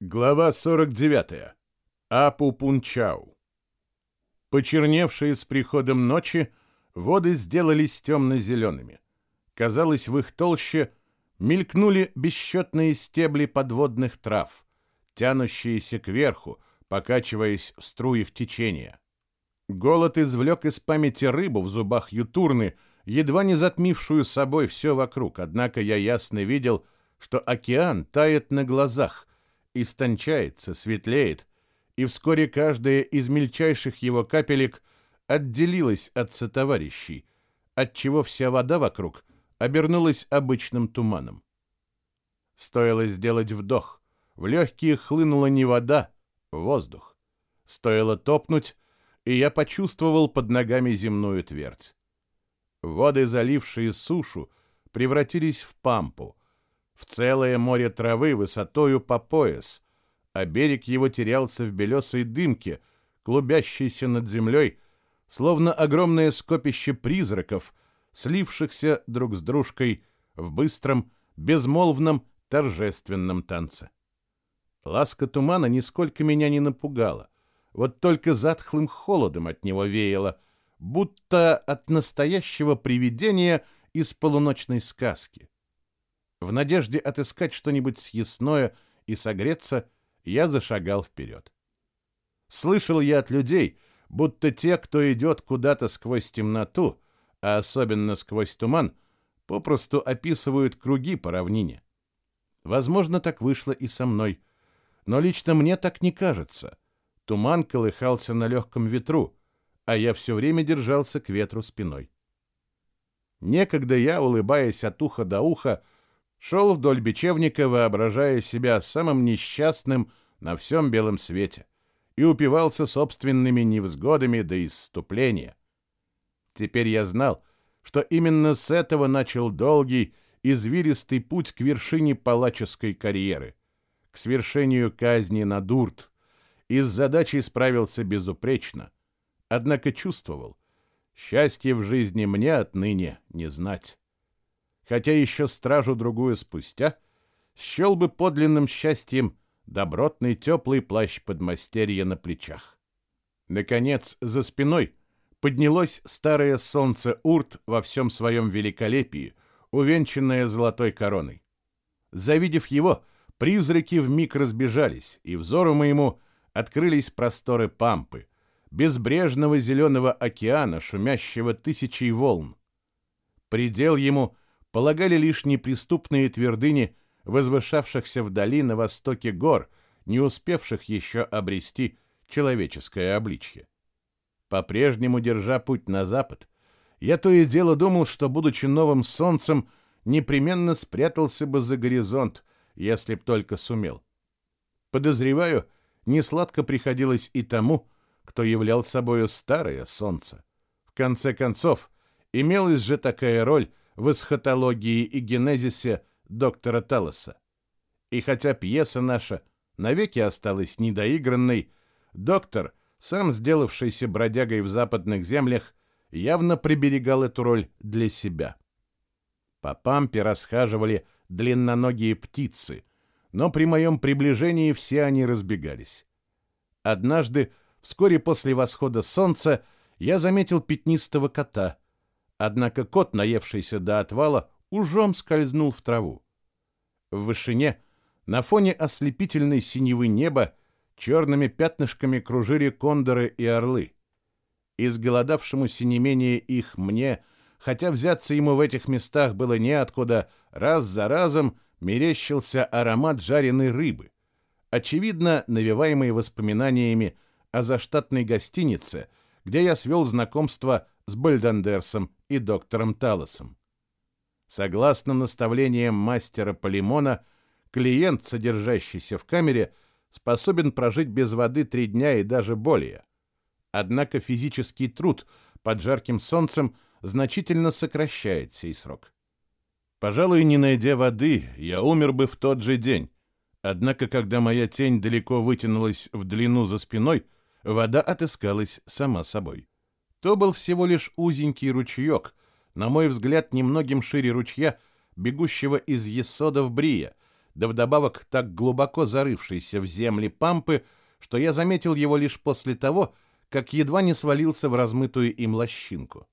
Глава 49. Апу-Пунчау. Почерневшие с приходом ночи, воды сделались темно-зелеными. Казалось, в их толще мелькнули бесчетные стебли подводных трав, тянущиеся кверху, покачиваясь в струях течения. Голод извлек из памяти рыбу в зубах ютурны, едва не затмившую собой все вокруг, однако я ясно видел, что океан тает на глазах, истончается, светлеет, и вскоре каждая из мельчайших его капелек отделилась от сотоварищей, отчего вся вода вокруг обернулась обычным туманом. Стоило сделать вдох, в легкие хлынула не вода, воздух. Стоило топнуть, и я почувствовал под ногами земную твердь. Воды, залившие сушу, превратились в пампу, в целое море травы высотою по пояс, а берег его терялся в белесой дымке, клубящейся над землей, словно огромное скопище призраков, слившихся друг с дружкой в быстром, безмолвном, торжественном танце. Ласка тумана нисколько меня не напугала, вот только затхлым холодом от него веяло, будто от настоящего привидения из полуночной сказки. В надежде отыскать что-нибудь съестное и согреться, я зашагал вперед. Слышал я от людей, будто те, кто идет куда-то сквозь темноту, а особенно сквозь туман, попросту описывают круги по равнине. Возможно, так вышло и со мной. Но лично мне так не кажется. Туман колыхался на легком ветру, а я все время держался к ветру спиной. Некогда я, улыбаясь от уха до уха, шел вдоль бечевника, воображая себя самым несчастным на всем белом свете, и упивался собственными невзгодами до исступления. Теперь я знал, что именно с этого начал долгий, извилистый путь к вершине палаческой карьеры, к свершению казни на Дурт, и с задачей справился безупречно, однако чувствовал, счастье в жизни мне отныне не знать хотя еще стражу другую спустя, счел бы подлинным счастьем добротный теплый плащ подмастерья на плечах. Наконец, за спиной поднялось старое солнце Урт во всем своем великолепии, увенчанное золотой короной. Завидев его, призраки вмиг разбежались, и взору моему открылись просторы пампы, безбрежного зеленого океана, шумящего тысячей волн. Предел ему полагали лишь неприступные твердыни, возвышавшихся вдали на востоке гор, не успевших еще обрести человеческое обличье. По-прежнему, держа путь на запад, я то и дело думал, что, будучи новым солнцем, непременно спрятался бы за горизонт, если б только сумел. Подозреваю, несладко приходилось и тому, кто являл собою старое солнце. В конце концов, имелась же такая роль в эсхатологии и генезисе доктора Талоса. И хотя пьеса наша навеки осталась недоигранной, доктор, сам сделавшийся бродягой в западных землях, явно приберегал эту роль для себя. По пампе расхаживали длинноногие птицы, но при моем приближении все они разбегались. Однажды, вскоре после восхода солнца, я заметил пятнистого кота — Однако кот, наевшийся до отвала, ужом скользнул в траву. В вышине, на фоне ослепительной синевы неба, черными пятнышками кружили кондоры и орлы. Изголодавшемуся не менее их мне, хотя взяться ему в этих местах было неоткуда, раз за разом мерещился аромат жареной рыбы, очевидно, навеваемый воспоминаниями о заштатной гостинице, где я свел знакомство с Бальдандерсом и доктором Талосом. Согласно наставлениям мастера Полимона, клиент, содержащийся в камере, способен прожить без воды три дня и даже более. Однако физический труд под жарким солнцем значительно сокращает сей срок. Пожалуй, не найдя воды, я умер бы в тот же день. Однако, когда моя тень далеко вытянулась в длину за спиной, вода отыскалась сама собой. То был всего лишь узенький ручеек, на мой взгляд, немногим шире ручья, бегущего из Есода в Брия, да вдобавок так глубоко зарывшийся в земли пампы, что я заметил его лишь после того, как едва не свалился в размытую им лощинку.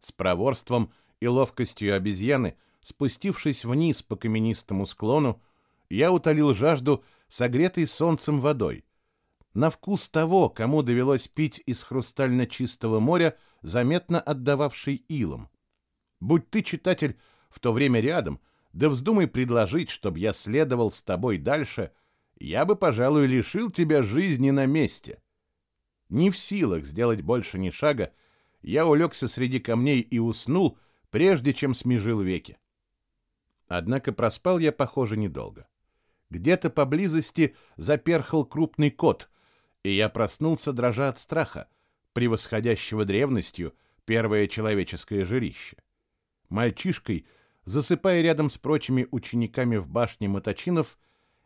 С проворством и ловкостью обезьяны, спустившись вниз по каменистому склону, я утолил жажду, согретой солнцем водой. На вкус того, кому довелось пить из хрустально чистого моря, заметно отдававший илом. Будь ты, читатель, в то время рядом, да вздумай предложить, чтобы я следовал с тобой дальше, я бы, пожалуй, лишил тебя жизни на месте. Не в силах сделать больше ни шага, я улегся среди камней и уснул, прежде чем смежил веки. Однако проспал я, похоже, недолго. Где-то поблизости заперхал крупный кот, и я проснулся, дрожа от страха, превосходящего древностью первое человеческое жилище. Мальчишкой, засыпая рядом с прочими учениками в башне Моточинов,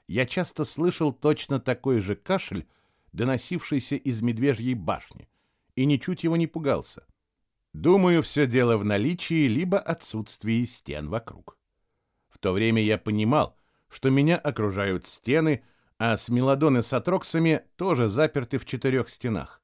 я часто слышал точно такой же кашель, доносившийся из медвежьей башни, и ничуть его не пугался. Думаю, все дело в наличии либо отсутствии стен вокруг. В то время я понимал, что меня окружают стены, а смелодоны с атроксами тоже заперты в четырех стенах.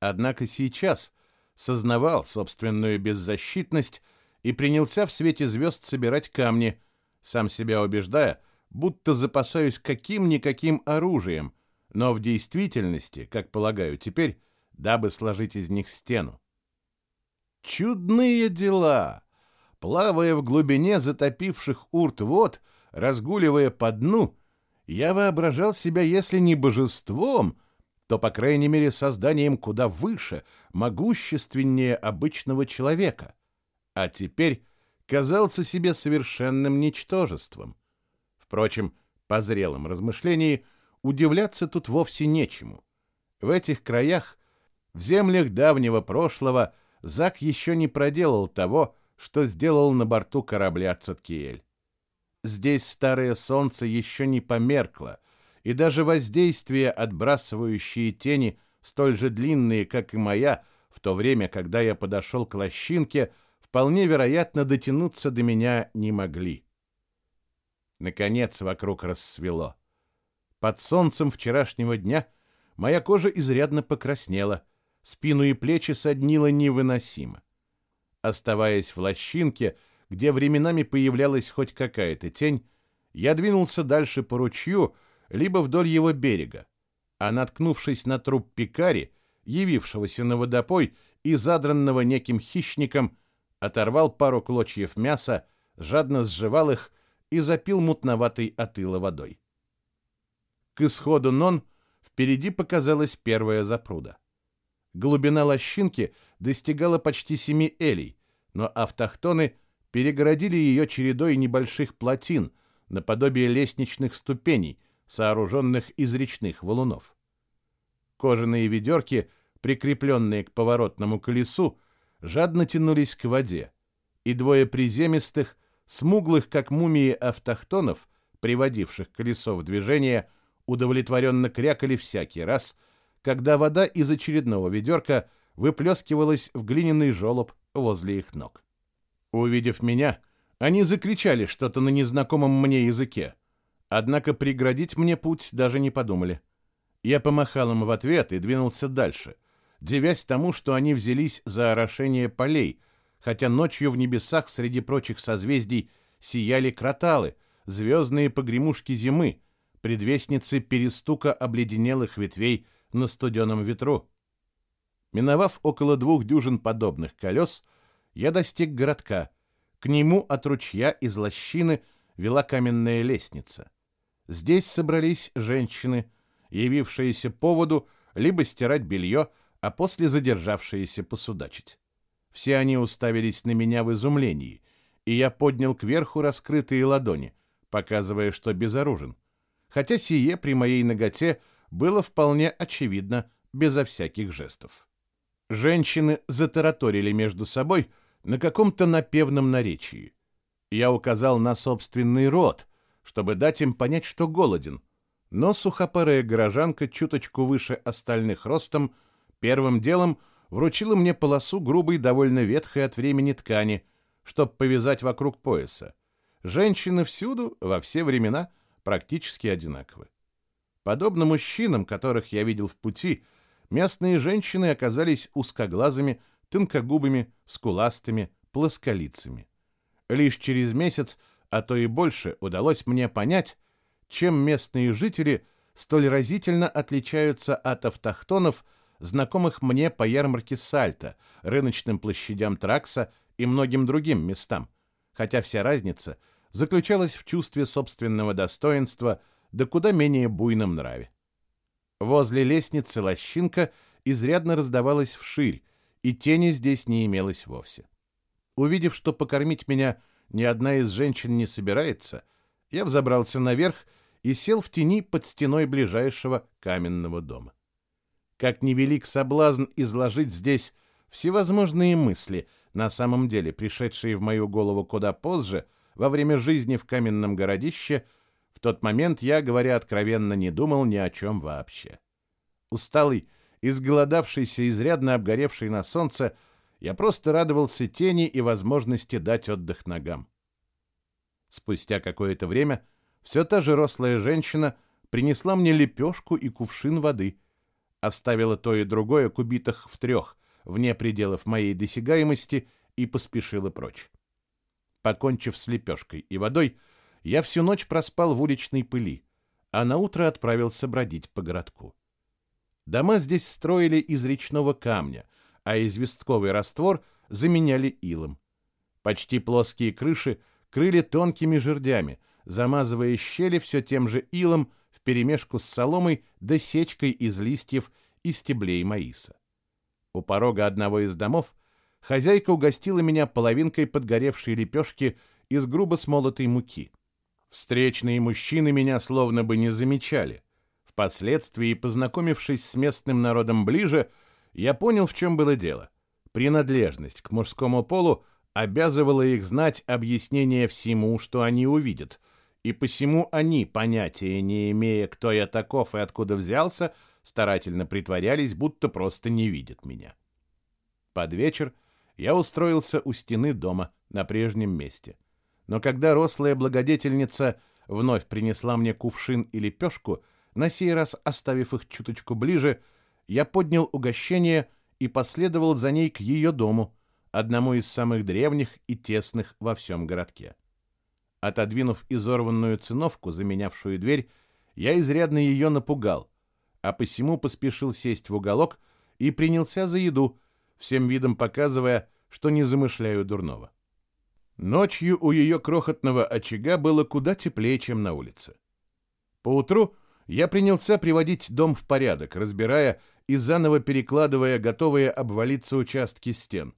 Однако сейчас сознавал собственную беззащитность и принялся в свете звезд собирать камни, сам себя убеждая, будто запасаюсь каким-никаким оружием, но в действительности, как полагаю теперь, дабы сложить из них стену. Чудные дела! Плавая в глубине затопивших урт вод, разгуливая по дну, я воображал себя, если не божеством, то, по крайней мере, созданием куда выше, могущественнее обычного человека. А теперь казался себе совершенным ничтожеством. Впрочем, по зрелым размышлениям, удивляться тут вовсе нечему. В этих краях, в землях давнего прошлого, Зак еще не проделал того, что сделал на борту корабля Цаткиэль. Здесь старое солнце еще не померкло, и даже воздействие, отбрасывающие тени, столь же длинные, как и моя, в то время, когда я подошел к лощинке, вполне вероятно дотянуться до меня не могли. Наконец вокруг рассвело. Под солнцем вчерашнего дня моя кожа изрядно покраснела, спину и плечи соднило невыносимо. Оставаясь в лощинке, где временами появлялась хоть какая-то тень, я двинулся дальше по ручью, либо вдоль его берега, а наткнувшись на труп пикари, явившегося на водопой и задранного неким хищником, оторвал пару клочьев мяса, жадно сживал их и запил мутноватой от ила водой. К исходу Нон впереди показалась первая запруда. Глубина лощинки достигала почти семи элей, но автохтоны перегородили ее чередой небольших плотин, наподобие лестничных ступеней, сооруженных из речных валунов. Кожаные ведерки, прикрепленные к поворотному колесу, жадно тянулись к воде, и двое приземистых, смуглых, как мумии автохтонов, приводивших колесо в движение, удовлетворенно крякали всякий раз, когда вода из очередного ведерка выплескивалась в глиняный желоб возле их ног. Увидев меня, они закричали что-то на незнакомом мне языке, однако преградить мне путь даже не подумали. Я помахал им в ответ и двинулся дальше, девясь тому, что они взялись за орошение полей — хотя ночью в небесах среди прочих созвездий сияли кроталы, звездные погремушки зимы, предвестницы перестука обледенелых ветвей на студеном ветру. Миновав около двух дюжин подобных колес, я достиг городка. К нему от ручья из лощины вела каменная лестница. Здесь собрались женщины, явившиеся поводу либо стирать белье, а после задержавшиеся посудачить. Все они уставились на меня в изумлении, и я поднял кверху раскрытые ладони, показывая, что безоружен, хотя сие при моей ноготе было вполне очевидно, безо всяких жестов. Женщины затараторили между собой на каком-то напевном наречии. Я указал на собственный рот, чтобы дать им понять, что голоден, но сухопарая горожанка чуточку выше остальных ростом первым делом — вручила мне полосу грубой, довольно ветхой от времени ткани, чтоб повязать вокруг пояса. Женщины всюду, во все времена, практически одинаковы. Подобно мужчинам, которых я видел в пути, местные женщины оказались узкоглазыми, тонкогубыми, скуластыми, плосколицами. Лишь через месяц, а то и больше, удалось мне понять, чем местные жители столь разительно отличаются от автохтонов, знакомых мне по ярмарке Сальта, рыночным площадям Тракса и многим другим местам, хотя вся разница заключалась в чувстве собственного достоинства да куда менее буйном нраве. Возле лестницы лощинка изрядно раздавалась вширь, и тени здесь не имелось вовсе. Увидев, что покормить меня ни одна из женщин не собирается, я взобрался наверх и сел в тени под стеной ближайшего каменного дома. Как невелик соблазн изложить здесь всевозможные мысли, на самом деле пришедшие в мою голову куда позже, во время жизни в каменном городище, в тот момент я, говоря откровенно, не думал ни о чем вообще. Усталый, изголодавшийся, изрядно обгоревший на солнце, я просто радовался тени и возможности дать отдых ногам. Спустя какое-то время все та же рослая женщина принесла мне лепешку и кувшин воды, оставила то и другое кубитах в трех, вне пределов моей досягаемости, и поспешила прочь. Покончив с лепешкой и водой, я всю ночь проспал в уличной пыли, а на утро отправился бродить по городку. Дома здесь строили из речного камня, а известковый раствор заменяли илом. Почти плоские крыши крыли тонкими жердями, замазывая щели все тем же илом вперемешку с соломой да сечкой из листьев и стеблей маиса. У порога одного из домов хозяйка угостила меня половинкой подгоревшей лепешки из грубо смолотой муки. Встречные мужчины меня словно бы не замечали. Впоследствии, познакомившись с местным народом ближе, я понял, в чем было дело. Принадлежность к мужскому полу обязывала их знать объяснение всему, что они увидят, и посему они, понятия не имея, кто я таков и откуда взялся, старательно притворялись, будто просто не видят меня. Под вечер я устроился у стены дома на прежнем месте. Но когда рослая благодетельница вновь принесла мне кувшин и лепешку, на сей раз оставив их чуточку ближе, я поднял угощение и последовал за ней к ее дому, одному из самых древних и тесных во всем городке. Отодвинув изорванную циновку, заменявшую дверь, я изрядно ее напугал, а посему поспешил сесть в уголок и принялся за еду, всем видом показывая, что не замышляю дурного. Ночью у ее крохотного очага было куда теплее, чем на улице. Поутру я принялся приводить дом в порядок, разбирая и заново перекладывая готовые обвалиться участки стен.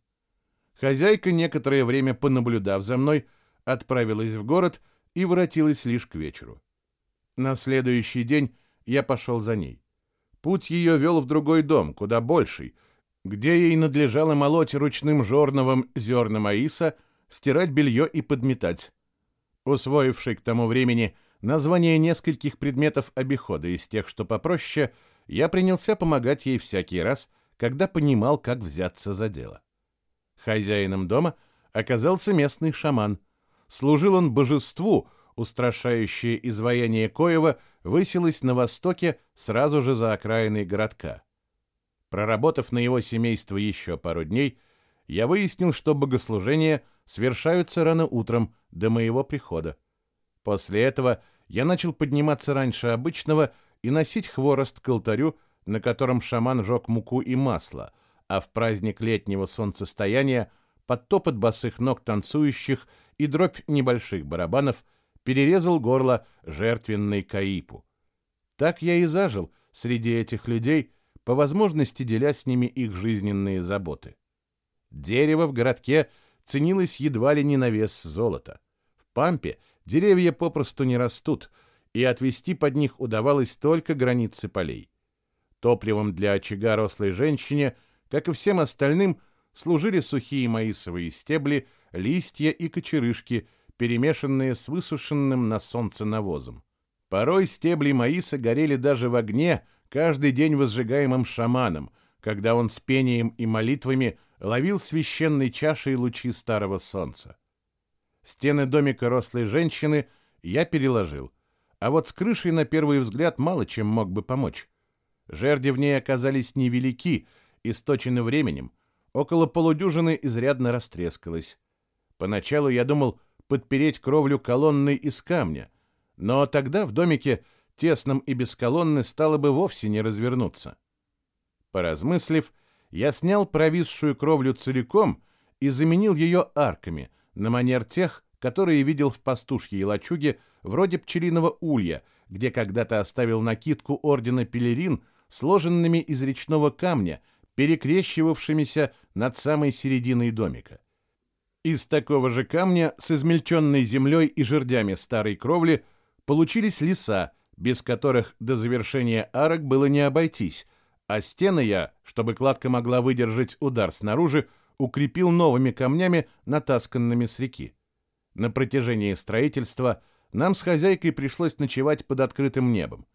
Хозяйка, некоторое время понаблюдав за мной, отправилась в город и воротилась лишь к вечеру. На следующий день я пошел за ней. Путь ее вел в другой дом, куда больший, где ей надлежало молоть ручным жорновым зерна маиса, стирать белье и подметать. Усвоивший к тому времени название нескольких предметов обихода из тех, что попроще, я принялся помогать ей всякий раз, когда понимал, как взяться за дело. Хозяином дома оказался местный шаман — Служил он божеству, устрашающее изваяние Коева высилось на востоке сразу же за окраиной городка. Проработав на его семейство еще пару дней, я выяснил, что богослужения совершаются рано утром, до моего прихода. После этого я начал подниматься раньше обычного и носить хворост к алтарю, на котором шаман жег муку и масло, а в праздник летнего солнцестояния под топот босых ног танцующих – и дробь небольших барабанов перерезал горло жертвенной Каипу. Так я и зажил среди этих людей, по возможности деля с ними их жизненные заботы. Дерево в городке ценилось едва ли не на вес золота. В Пампе деревья попросту не растут, и отвести под них удавалось только границы полей. Топливом для очага рослой женщине, как и всем остальным, служили сухие маисовые стебли – листья и кочерышки, перемешанные с высушенным на солнце навозом. Порой стебли маиса горели даже в огне, каждый день возжигаемым шаманом, когда он с пением и молитвами ловил священной чашей лучи старого солнца. Стены домика рослой женщины я переложил, А вот с крышей на первый взгляд мало чем мог бы помочь. Жерди в ней оказались невелики, источены временем. Около полудюжины изрядно растрескалось. Поначалу я думал подпереть кровлю колонной из камня, но тогда в домике, тесном и без колонны, стало бы вовсе не развернуться. Поразмыслив, я снял провисшую кровлю целиком и заменил ее арками, на манер тех, которые видел в пастушьей лачуге вроде пчелиного улья, где когда-то оставил накидку ордена пелерин, сложенными из речного камня, перекрещивавшимися над самой серединой домика. Из такого же камня с измельченной землей и жердями старой кровли получились леса, без которых до завершения арок было не обойтись, а стены я, чтобы кладка могла выдержать удар снаружи, укрепил новыми камнями, натасканными с реки. На протяжении строительства нам с хозяйкой пришлось ночевать под открытым небом.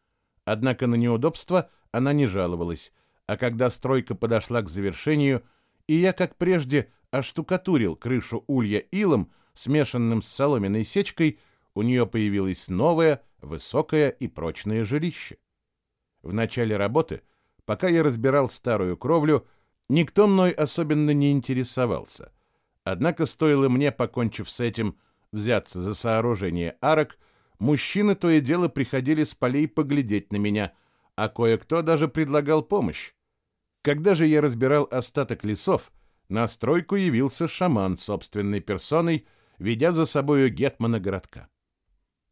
Однако на неудобства она не жаловалась, а когда стройка подошла к завершению, и я, как прежде, оштукатурил крышу улья илом, смешанным с соломенной сечкой, у нее появилось новое, высокое и прочное жилище. В начале работы, пока я разбирал старую кровлю, никто мной особенно не интересовался. Однако стоило мне, покончив с этим, взяться за сооружение арок, мужчины то и дело приходили с полей поглядеть на меня, а кое-кто даже предлагал помощь. Когда же я разбирал остаток лесов, на стройку явился шаман собственной персоной, ведя за собою гетмана городка.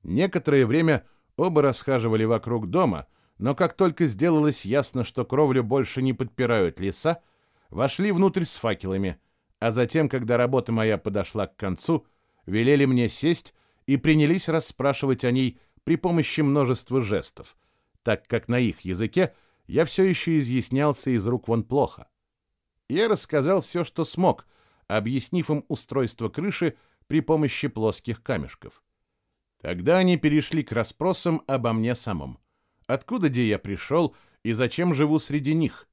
Некоторое время оба расхаживали вокруг дома, но как только сделалось ясно, что кровлю больше не подпирают леса, вошли внутрь с факелами, а затем, когда работа моя подошла к концу, велели мне сесть и принялись расспрашивать о ней при помощи множества жестов, так как на их языке я все еще изъяснялся из рук вон плохо. Я рассказал все, что смог, объяснив им устройство крыши при помощи плоских камешков. Тогда они перешли к расспросам обо мне самом. Откуда где я пришел и зачем живу среди них?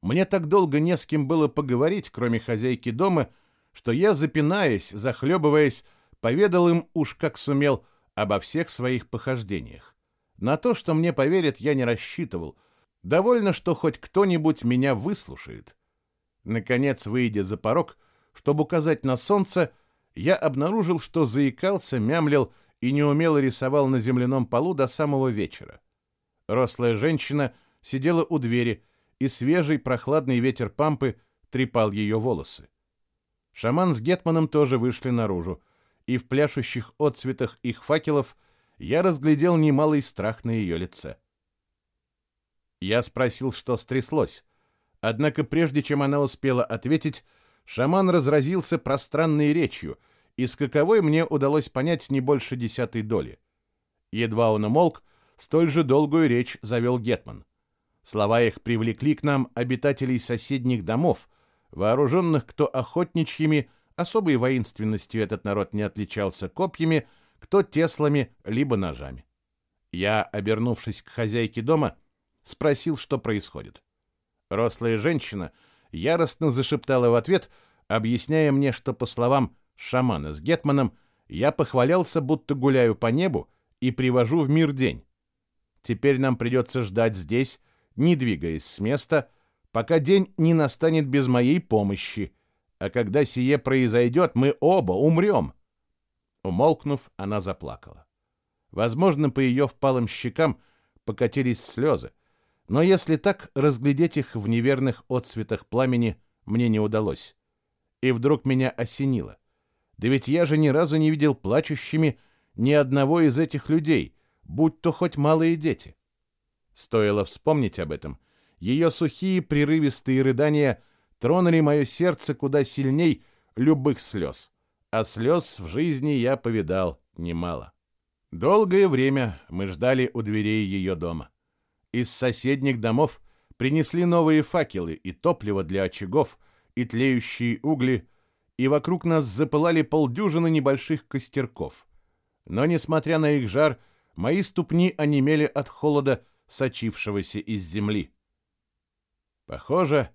Мне так долго не с кем было поговорить, кроме хозяйки дома, что я, запинаясь, захлебываясь, поведал им уж как сумел обо всех своих похождениях. На то, что мне поверят, я не рассчитывал. Довольно, что хоть кто-нибудь меня выслушает. Наконец, выйдя за порог, чтобы указать на солнце, я обнаружил, что заикался, мямлил и неумело рисовал на земляном полу до самого вечера. Рослая женщина сидела у двери, и свежий прохладный ветер пампы трепал ее волосы. Шаман с Гетманом тоже вышли наружу, и в пляшущих отцветах их факелов я разглядел немалый страх на ее лице. Я спросил, что стряслось, Однако прежде чем она успела ответить, шаман разразился пространной речью, из каковой мне удалось понять не больше десятой доли. Едва он умолк, столь же долгую речь завел Гетман. Слова их привлекли к нам обитателей соседних домов, вооруженных кто охотничьими, особой воинственностью этот народ не отличался копьями, кто теслами, либо ножами. Я, обернувшись к хозяйке дома, спросил, что происходит. Рослая женщина яростно зашептала в ответ, объясняя мне, что, по словам шамана с Гетманом, я похвалялся, будто гуляю по небу и привожу в мир день. Теперь нам придется ждать здесь, не двигаясь с места, пока день не настанет без моей помощи, а когда сие произойдет, мы оба умрем. Умолкнув, она заплакала. Возможно, по ее впалым щекам покатились слезы, но если так, разглядеть их в неверных отсветах пламени мне не удалось. И вдруг меня осенило. Да ведь я же ни разу не видел плачущими ни одного из этих людей, будь то хоть малые дети. Стоило вспомнить об этом. Ее сухие прерывистые рыдания тронули мое сердце куда сильней любых слез. А слез в жизни я повидал немало. Долгое время мы ждали у дверей ее дома. Из соседних домов принесли новые факелы и топливо для очагов, и тлеющие угли, и вокруг нас запылали полдюжины небольших костерков. Но, несмотря на их жар, мои ступни онемели от холода, сочившегося из земли. Похоже,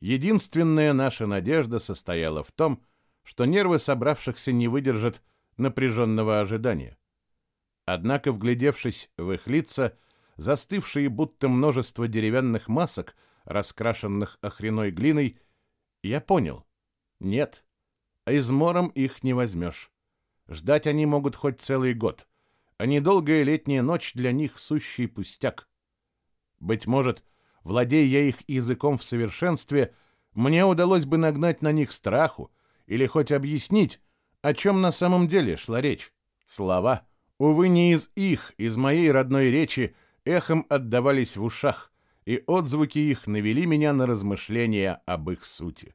единственная наша надежда состояла в том, что нервы собравшихся не выдержат напряженного ожидания. Однако, вглядевшись в их лица, застывшие будто множество деревянных масок, раскрашенных охреной глиной, я понял. Нет, а измором их не возьмешь. Ждать они могут хоть целый год, а недолгая летняя ночь для них сущий пустяк. Быть может, владея я их языком в совершенстве, мне удалось бы нагнать на них страху или хоть объяснить, о чем на самом деле шла речь. Слова, увы, не из их, из моей родной речи, эхом отдавались в ушах, и отзвуки их навели меня на размышления об их сути.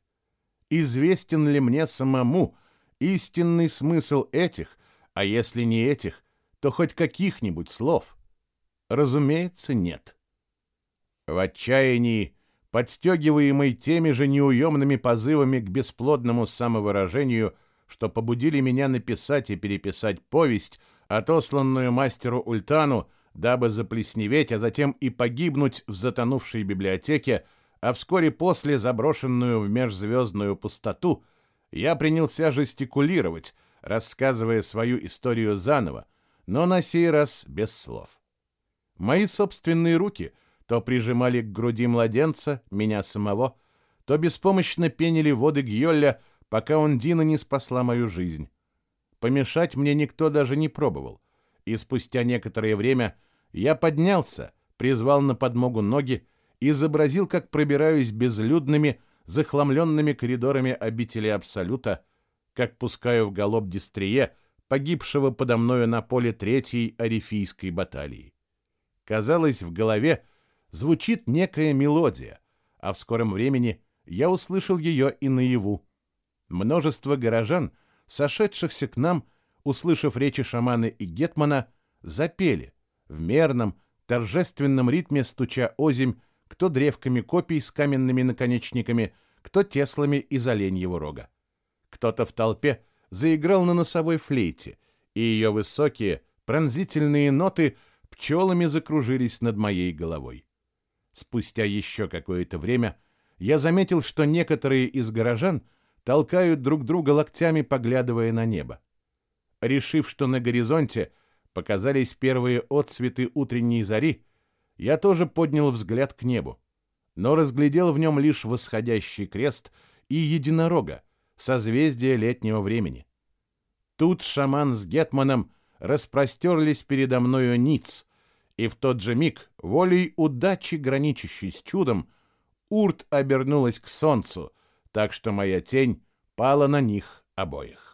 Известен ли мне самому истинный смысл этих, а если не этих, то хоть каких-нибудь слов? Разумеется, нет. В отчаянии, подстегиваемый теми же неуемными позывами к бесплодному самовыражению, что побудили меня написать и переписать повесть, отосланную мастеру Ультану, дабы заплесневеть, а затем и погибнуть в затонувшей библиотеке, а вскоре после заброшенную в межзвездную пустоту, я принялся жестикулировать, рассказывая свою историю заново, но на сей раз без слов. Мои собственные руки то прижимали к груди младенца, меня самого, то беспомощно пенили воды Гьолля, пока он Дина не спасла мою жизнь. Помешать мне никто даже не пробовал, и спустя некоторое время я поднялся, призвал на подмогу ноги, изобразил, как пробираюсь безлюдными, захламленными коридорами обители Абсолюта, как пускаю в галоп Дистрие, погибшего подо мною на поле Третьей Арифийской баталии. Казалось, в голове звучит некая мелодия, а в скором времени я услышал ее и наяву. Множество горожан, сошедшихся к нам, услышав речи шамана и гетмана, запели в мерном, торжественном ритме стуча озимь, кто древками копий с каменными наконечниками, кто теслами из оленьего рога. Кто-то в толпе заиграл на носовой флейте, и ее высокие, пронзительные ноты пчелами закружились над моей головой. Спустя еще какое-то время я заметил, что некоторые из горожан толкают друг друга локтями, поглядывая на небо. Решив, что на горизонте показались первые отсветы утренней зари, я тоже поднял взгляд к небу, но разглядел в нем лишь восходящий крест и единорога, созвездие летнего времени. Тут шаман с Гетманом распростерлись передо мною ниц, и в тот же миг, волей удачи, граничащей с чудом, Урт обернулась к солнцу, так что моя тень пала на них обоих.